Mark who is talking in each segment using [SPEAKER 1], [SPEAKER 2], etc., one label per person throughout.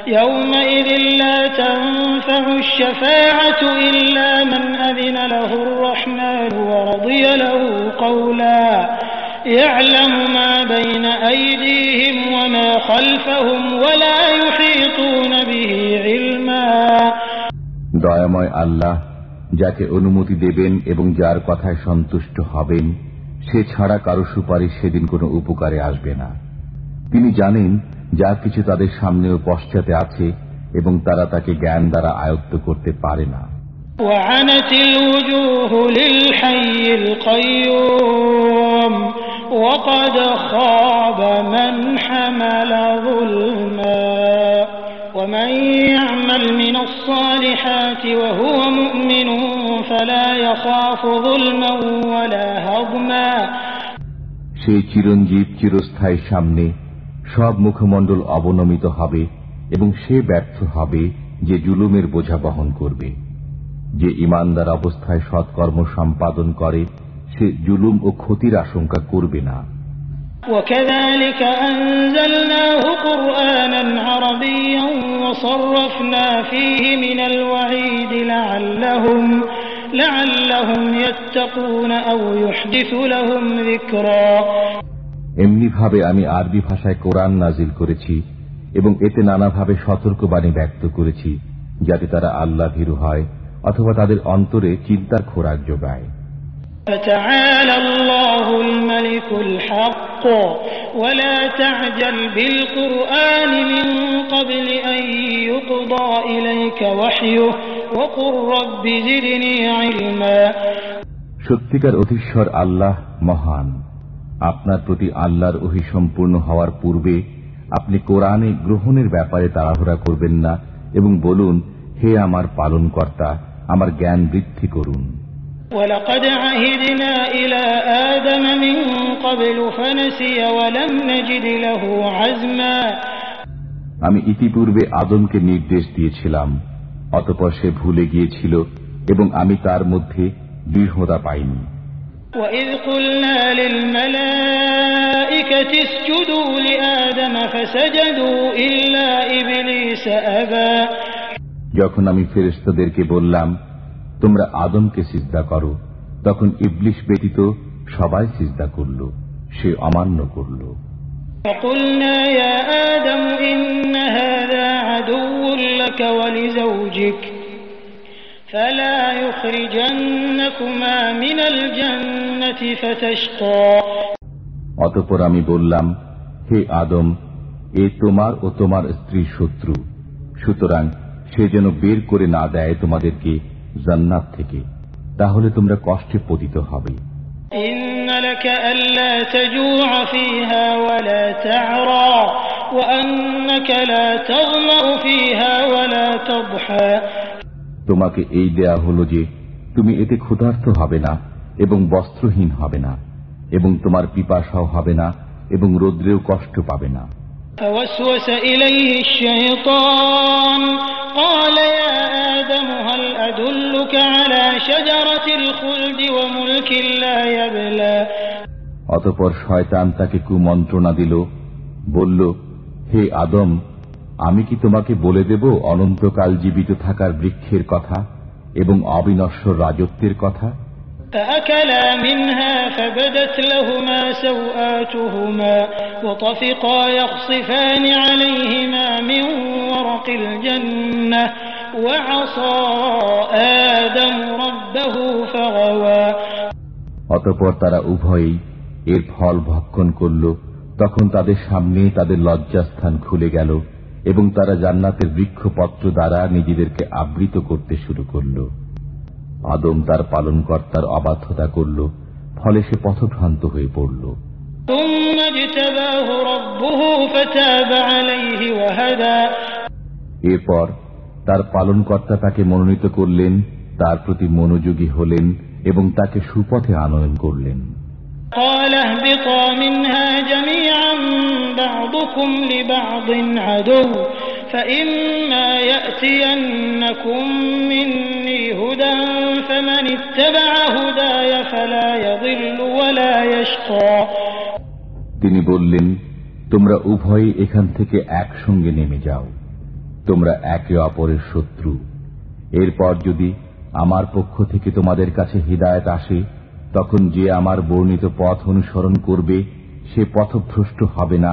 [SPEAKER 1] يومئذ لا تنفع الشفاعة إلا من أذن له الرحمن ورضي له قولا يعلم ما بين أيديهم وما خلفهم ولا يحيطون به علما
[SPEAKER 2] দয়াময় আল্লাহ যাকে অনুমতি দেবেন এবং যার কথায় সন্তুষ্ট হবেন সে ছাড়া কারো সুপারিশ সেদিন কোনো উপকারে আসবে না তিনি জানেন যা কিছু তাদের সামনে ও পশ্চাতে আছে এবং তারা তাকে জ্ঞান দ্বারা আয়ত্ত করতে পারে না
[SPEAKER 1] وعنت الوجوه للحي القيوم وقد خاب من حمل ظلما ومن يعمل من الصالحات وهو مؤمن فلا يخاف ظلما ولا هضما
[SPEAKER 2] সেই চিরঞ্জীব চিরস্থায়ী সামনে সব মুখমণ্ডল অবনমিত হবে এবং সে ব্যর্থ হবে যে জুলুমের বোঝা বহন করবে যে ইমানদার অবস্থায় সৎকর্ম সম্পাদন করে সে জুলুম ও ক্ষতির আশঙ্কা করবে না
[SPEAKER 1] وكذلك أنزلناه قرآنا عربيا وصرفنا فيه من الوعيد لعلهم لعلهم يتقون أو يحدث لهم ذكرا
[SPEAKER 2] এমনিভাবে আমি আরবি ভাষায় কোরআন নাজিল করেছি এবং এতে নানাভাবে সতর্কবাণী ব্যক্ত করেছি যাতে তারা আল্লাহ ভীরু হয় অথবা তাদের অন্তরে চিন্তার খোরাক যোগায়
[SPEAKER 1] فتعالى الله الملك الحق ولا تعجل بالقرآن من قبل أن يقضى إليك وحيه وقل رب زدني علما
[SPEAKER 2] সত্যিকার অধীশ্বর আল্লাহ মহান আপনার প্রতি আল্লাহর ওহি সম্পূর্ণ হওয়ার পূর্বে আপনি কোরআনে গ্রহণের ব্যাপারে তাড়াহুড়া করবেন না এবং বলুন হে আমার পালনকর্তা আমার জ্ঞান বৃদ্ধি করুন
[SPEAKER 1] ولقد عهدنا إلى آدم من قبل فنسي ولم نجد له عزما
[SPEAKER 2] আমি ইতিপূর্বে আদমকে নির্দেশ দিয়েছিলাম অতপর সে ভুলে গিয়েছিল এবং আমি তার মধ্যে দৃঢ়তা পাইনি
[SPEAKER 1] وإذ قلنا للملائكة اسجدوا لآدم فسجدوا إلا إبليس أبى
[SPEAKER 2] যখন আমি ফেরেস্তাদেরকে বললাম তোমরা আদমকে সিজদা করো তখন ইবলিশ ব্যতীত সবাই সিজদা করল সে অমান্য করল
[SPEAKER 1] فقلنا يا آدم إن هذا عدو لك ولزوجك
[SPEAKER 2] অতপর আমি বললাম হে আদম এ তোমার ও তোমার স্ত্রীর শত্রু। সুতরাং সে যেন বের করে না দেয় তোমাদেরকে জান্নাত থেকে তাহলে তোমরা কষ্টে পতিত হবে।
[SPEAKER 1] إن
[SPEAKER 2] তোমাকে এই দেয়া হলো যে তুমি এতে ক্ষুধার্ত হবে না এবং বস্ত্রহীন হবে না এবং তোমার পিপাসাও হবে না এবং রৌদ্রেও কষ্ট পাবে না
[SPEAKER 1] فوسوس إليه الشيطان قال يا آدم هل أدلك على شجرة الخلد وملك لا يبلى
[SPEAKER 2] অতপর শয়তান তাকে কুমন্ত্রণা দিল বলল হে আদম আমি কি তোমাকে বলে দেব অনন্তকাল জীবিত থাকার বৃক্ষের কথা এবং অবিনশ্বর রাজত্বের কথা
[SPEAKER 1] فأكلا منها فبدت لهما سوآتهما وطفقا يخصفان عليهما من ورق الجنة وعصى آدم ربه فغوى
[SPEAKER 2] অতপর তারা উভয়েই এর ফল ভক্ষণ করল তখন তাদের সামনে তাদের লজ্জাস্থান খুলে গেল এবং তারা জান্নাতের বৃক্ষপত্র দ্বারা নিজেদেরকে আবৃত করতে শুরু করল আদম তার পালনকর্তার অবাধ্যতা করল ফলে সে পথভ্রান্ত হয়ে পড়ল
[SPEAKER 1] ثم اجتباه ربه فتاب عليه وهدى
[SPEAKER 2] এরপর তার পালনকর্তা তাকে মনোনীত করলেন তার প্রতি মনোযোগী হলেন এবং তাকে সুপথে আনয়ন করলেন
[SPEAKER 1] قال اهبطا منها جميعا بعضكم لبعض عدو فإما يأتينكم مني هدى فمن اتبع هداي فلا يضل ولا يشقى
[SPEAKER 2] তিনি বললেন তোমরা উভয়ে এখান থেকে একসঙ্গে নেমে যাও তোমরা একে অপরের শত্রু এরপর যদি আমার পক্ষ থেকে তোমাদের কাছে হৃদায়ত আসে তখন যে আমার বর্ণিত পথ অনুসরণ করবে সে পথভ্রষ্ট হবে না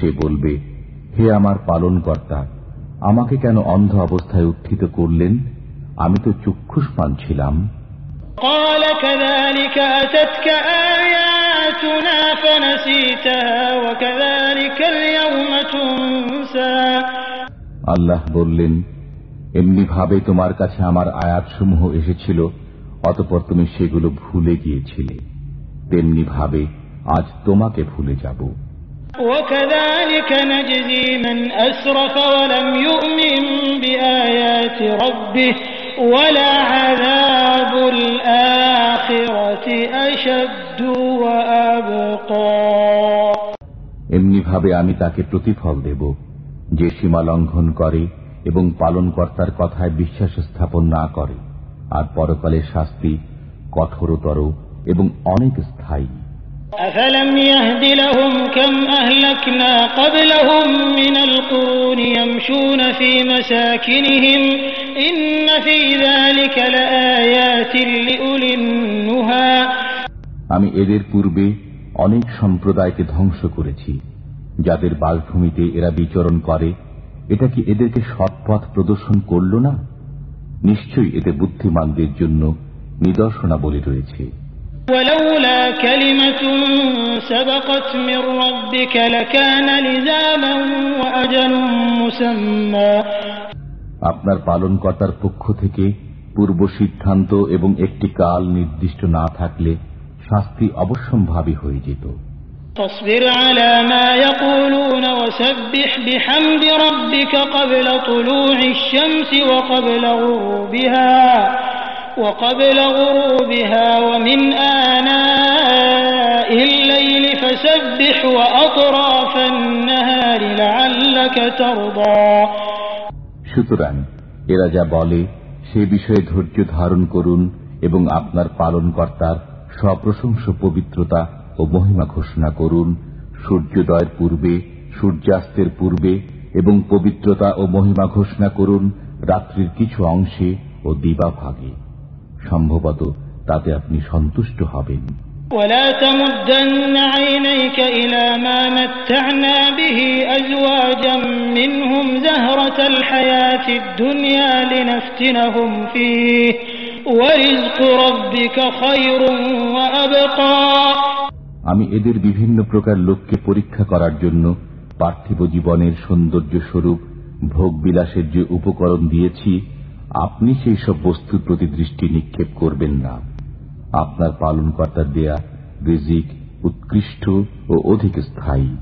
[SPEAKER 2] সে বলবে হে আমার পালনকর্তা আমাকে কেন অন্ধ অবস্থায় উত্থিত করলেন? আমি তো চক্ষুষ্মান ছিলাম। আল্লাহ বললেন এমনি ভাবে তোমার কাছে আমার আয়াতসমূহ এসেছিল অতপর তুমি সেগুলো ভুলে গিয়েছিলে। তেমনি ভাবে আজ তোমাকে ভুলে যাব।
[SPEAKER 1] وكذلك نجزي من أسرف ولم يؤمن بآيات ربه ولعذاب الآخرة أشد وأبقى
[SPEAKER 2] এমনি ভাবে আমি তাকে প্রতিফল দেব যে সীমা লঙ্ঘন করে এবং পালনকর্তার কথায় বিশ্বাস স্থাপন না করে আর পরকালের শাস্তি কঠোরতর এবং অনেক স্থায়ী
[SPEAKER 1] أفلم يهد لهم كم أهلكنا قبلهم من القرون يمشون في مساكنهم إن في ذلك لآيات لأولي النهى
[SPEAKER 2] আমি এদের পূর্বে অনেক সম্প্রদায়কে ধ্বংস করেছি যাদের বাসভূমিতে এরা বিচরণ করে এটা কি এদেরকে সৎপথ প্রদর্শন করল না নিশ্চয়ই এতে বুদ্ধিমানদের জন্য নিদর্শনাবলী রয়েছে আপনার পালনকর্তার পক্ষ থেকে পূর্ব সিদ্ধান্ত এবং একটি কাল নির্দিষ্ট না থাকলে শাস্তি অবশ্যম্ভাবী হয়ে যেত
[SPEAKER 1] فاصبر على ما يقولون وسبح بحمد ربك قبل طلوع الشمس وقبل غروبها وقبل غروبها ومن آناء الليل فسبح وأطراف النهار لعلك ترضى
[SPEAKER 2] সুতরাং এরা যা বলে সে বিষয়ে ধৈর্য ধারণ করুন এবং আপনার পালনকর্তার সপ্রশংস পবিত্রতা ও মহিমা ঘোষণা করুন সূর্যোদয়ের পূর্বে সূর্যাস্তের পূর্বে এবং পবিত্রতা ও মহিমা ঘোষণা করুন রাত্রির কিছু অংশে ও দিবা ভাগে সম্ভবত তাতে আপনি সন্তুষ্ট হবেন
[SPEAKER 1] ولا تمدن عينيك إلى ما متعنا به أزواجا منهم زهرة الحياة الدنيا لنفتنهم فيه ورزق ربك خير وأبقى
[SPEAKER 2] আমি এদের বিভিন্ন প্রকার লোককে পরীক্ষা করার জন্য পার্থিব জীবনের সৌন্দর্য স্বরূপ ভোগ বিলাসের যে উপকরণ দিয়েছি আপনি সেই সব বস্তুর প্রতি দৃষ্টি নিক্ষেপ করবেন না। আপনার পালনকর্তার দেয়া রিজিক উৎকৃষ্ট ও অধিক স্থায়ী।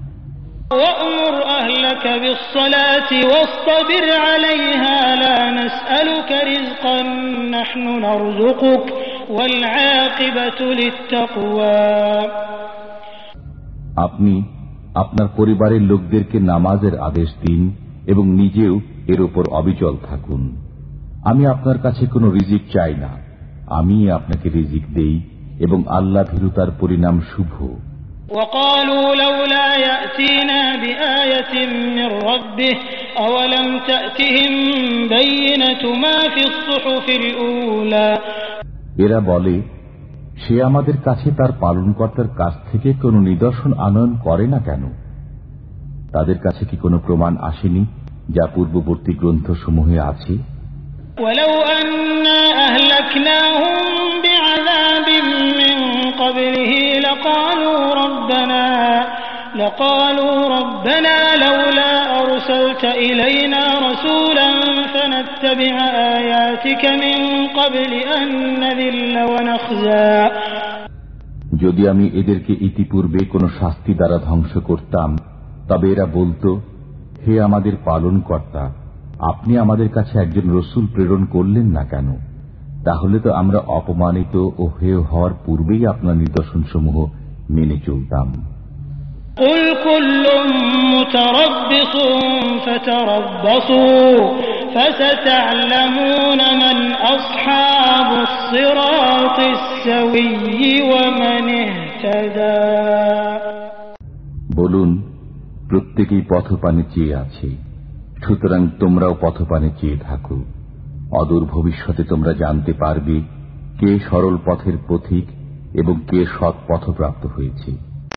[SPEAKER 2] আপনি আপনার পরিবারের লোকদেরকে নামাজের আদেশ দিন এবং নিজেও এর উপর অবিচল থাকুন। আমি আপনার কাছে কোনো রিজিক চাই না। আমি আপনাকে রিজিক দেই এবং আল্লাহ ভীরুতার পরিণাম শুভ। এরা বলে সে আমাদের কাছে তার পালনকর্তার কাছ থেকে কোনো নিদর্শন আনয়ন করে না কেন? তাদের কাছে কি কোনো প্রমাণ আসেনি যা পূর্ববর্তী গ্রন্থসমূহে আছে?
[SPEAKER 1] لقالوا ربنا لولا أرسلت إلينا رسولا فنتبع آياتك من قبل أن نذل ونخزى
[SPEAKER 2] যদি আমি এদেরকে ইতিপূর্বে কোনো শাস্তি দ্বারা ধ্বংস করতাম তবে এরা বলতো হে আমাদের পালন কর্তা আপনি আমাদের কাছে একজন রসুল প্রেরণ করলেন না কেন তাহলে তো আমরা অপমানিত ও হেয় হওয়ার পূর্বেই আপনার নিদর্শনসমূহ মেনে চলতাম
[SPEAKER 1] قل كل متربص فتربصوا فستعلمون من أصحاب الصراط السوي ومن اهتدى
[SPEAKER 2] বলুন প্রত্যেকেই পথপানে চেয়ে আছে সুতরাং তোমরাও পথপানে চেয়ে থাকো। অদূর ভবিষ্যতে তোমরা জানতে পারবে কে সরল পথের পথিক এবং কে সৎ পথপ্রাপ্ত হয়েছে।